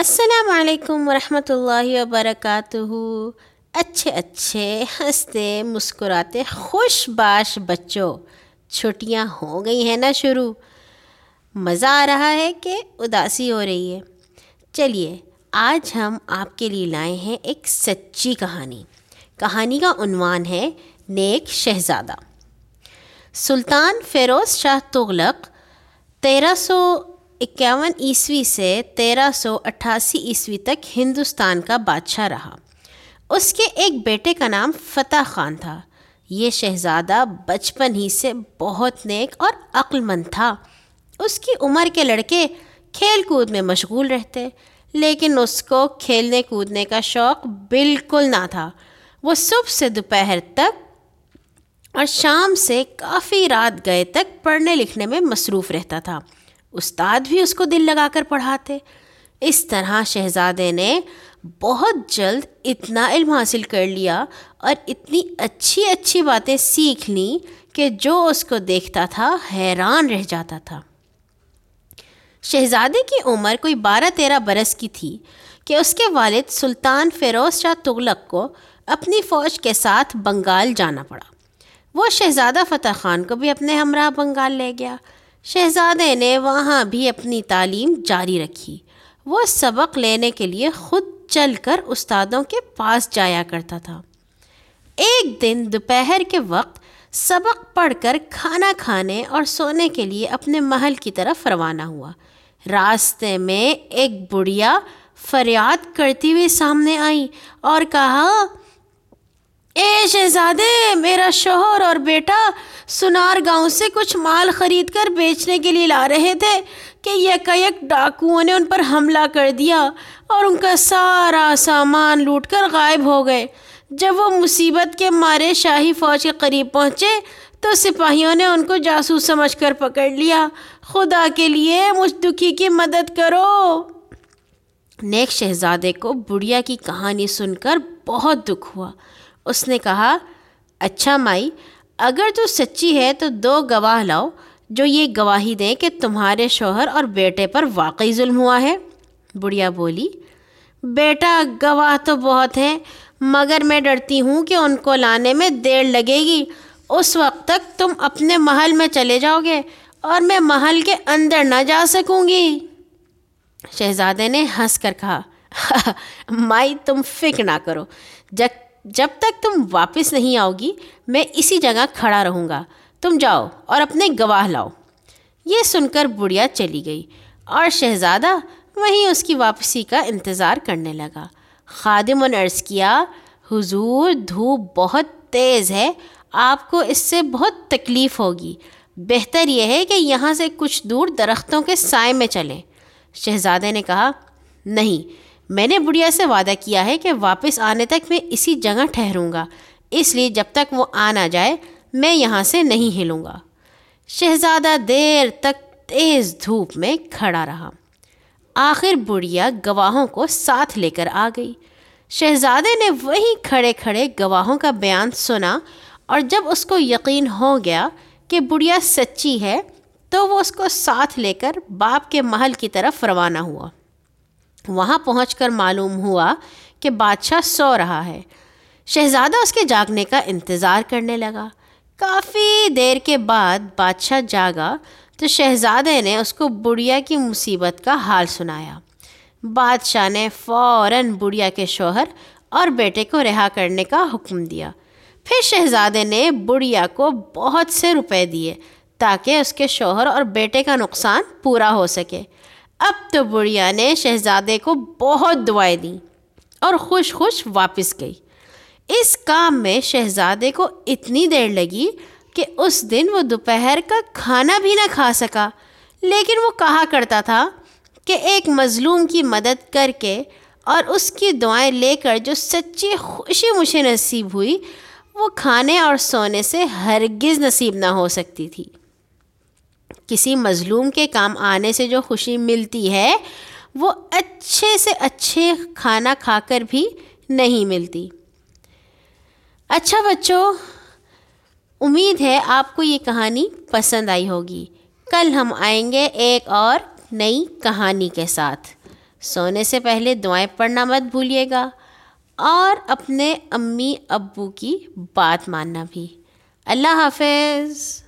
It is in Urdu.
السلام علیکم ورحمۃ اللہ وبرکاتہ۔ اچھے اچھے ہنستے، مسکراتے، خوش باش بچوں، چھٹیاں ہو گئی ہیں نا شروع۔ مزہ آ رہا ہے کہ اداسی ہو رہی ہے۔ چلیے، آج ہم آپ کے لیے لائے ہیں ایک سچی کہانی۔ کہانی کا عنوان ہے نیک شہزادہ۔ سلطان فیروز شاہ تغلق تیرہ سو اکیاون عیسوی سے تیرہ سو اٹھاسی عیسوی تک ہندوستان کا بادشاہ رہا۔ اس کے ایک بیٹے کا نام فتح خان تھا۔ یہ شہزادہ بچپن ہی سے بہت نیک اور عقل مند تھا۔ اس کی عمر کے لڑکے کھیل کود میں مشغول رہتے، لیکن اس کو کھیلنے کودنے کا شوق بالکل نہ تھا۔ وہ صبح سے دوپہر تک اور شام سے کافی رات گئے تک پڑھنے لکھنے میں مصروف رہتا تھا۔ استاد بھی اس کو دل لگا کر پڑھاتے۔ اس طرح شہزادے نے بہت جلد اتنا علم حاصل کر لیا اور اتنی اچھی اچھی باتیں سیکھ لیں کہ جو اس کو دیکھتا تھا حیران رہ جاتا تھا۔ شہزادے کی عمر کوئی بارہ تیرہ برس کی تھی کہ اس کے والد سلطان فیروز شاہ تغلق کو اپنی فوج کے ساتھ بنگال جانا پڑا۔ وہ شہزادہ فتح خان کو بھی اپنے ہمراہ بنگال لے گیا۔ شہزادے نے وہاں بھی اپنی تعلیم جاری رکھی۔ وہ سبق لینے کے لیے خود چل کر استادوں کے پاس جایا کرتا تھا۔ ایک دن دوپہر کے وقت سبق پڑھ کر کھانا کھانے اور سونے کے لیے اپنے محل کی طرف روانہ ہوا۔ راستے میں ایک بڑھیا فریاد کرتی ہوئی سامنے آئی اور کہا اے شہزادے، میرا شوہر اور بیٹا سنار گاؤں سے کچھ مال خرید کر بیچنے کے لیے لا رہے تھے کہ یک یک ڈاکوؤں نے ان پر حملہ کر دیا اور ان کا سارا سامان لوٹ کر غائب ہو گئے۔ جب وہ مصیبت کے مارے شاہی فوج کے قریب پہنچے تو سپاہیوں نے ان کو جاسوس سمجھ کر پکڑ لیا۔ خدا کے لیے مجھ دکھی کی مدد کرو۔ نیک شہزادے کو بڑھیا کی کہانی سن کر بہت دکھ ہوا۔ اس نے کہا اچھا مائی، اگر تو سچی ہے تو دو گواہ لاؤ جو یہ گواہی دیں کہ تمہارے شوہر اور بیٹے پر واقعی ظلم ہوا ہے۔ بڑھیا بولی، بیٹا، گواہ تو بہت ہیں، مگر میں ڈرتی ہوں کہ ان کو لانے میں دیر لگے گی۔ اس وقت تک تم اپنے محل میں چلے جاؤ گے اور میں محل کے اندر نہ جا سکوں گی۔ شہزادے نے ہنس کر کہا، مائی، تم فکر نہ کرو، جب جب تک تم واپس نہیں آؤ گی میں اسی جگہ کھڑا رہوں گا۔ تم جاؤ اور اپنے گواہ لاؤ۔ یہ سن کر بڑھیا چلی گئی اور شہزادہ وہیں اس کی واپسی کا انتظار کرنے لگا۔ خادم نے عرض کیا حضور، دھوپ بہت تیز ہے، آپ کو اس سے بہت تکلیف ہوگی۔ بہتر یہ ہے کہ یہاں سے کچھ دور درختوں کے سائے میں چلیں۔ شہزادے نے کہا، نہیں میں نے بڑھیا سے وعدہ کیا ہے کہ واپس آنے تک میں اسی جگہ ٹھہروں گا۔ اس لیے جب تک وہ آ نہ جائے، میں یہاں سے نہیں ہلوں گا۔ شہزادہ دیر تک تیز دھوپ میں کھڑا رہا۔ آخر بڑھیا گواہوں کو ساتھ لے کر آ گئی۔ شہزادے نے وہیں کھڑے کھڑے گواہوں کا بیان سنا اور جب اس کو یقین ہو گیا کہ بڑھیا سچی ہے، تو وہ اس کو ساتھ لے کر باپ کے محل کی طرف روانہ ہوا۔ وہاں پہنچ کر معلوم ہوا کہ بادشاہ سو رہا ہے۔ شہزادہ اس کے جاگنے کا انتظار کرنے لگا۔ کافی دیر کے بعد بادشاہ جاگا تو شہزادے نے اس کو بڑھیا کی مصیبت کا حال سنایا۔ بادشاہ نے فوراً بڑھیا کے شوہر اور بیٹے کو رہا کرنے کا حکم دیا۔ پھر شہزادے نے بڑھیا کو بہت سے روپے دیے تاکہ اس کے شوہر اور بیٹے کا نقصان پورا ہو سکے۔ اب تو بڑھیا نے شہزادے کو بہت دعائیں دیں اور خوش خوش واپس گئی۔ اس کام میں شہزادے کو اتنی دیر لگی کہ اس دن وہ دوپہر کا کھانا بھی نہ کھا سکا، لیکن وہ کہا کرتا تھا کہ ایک مظلوم کی مدد کر کے اور اس کی دعائیں لے کر جو سچی خوشی مجھے نصیب ہوئی، وہ کھانے اور سونے سے ہرگز نصیب نہ ہو سکتی تھی۔ کسی مظلوم کے کام آنے سے جو خوشی ملتی ہے، وہ اچھے سے اچھے کھانا کھا کر بھی نہیں ملتی۔ اچھا بچوں، امید ہے آپ کو یہ کہانی پسند آئی ہوگی۔ کل ہم آئیں گے ایک اور نئی کہانی کے ساتھ۔ سونے سے پہلے دعائیں پڑھنا مت بھولیے گا۔ اور اپنے امی ابو کی بات ماننا بھی۔ اللہ حافظ۔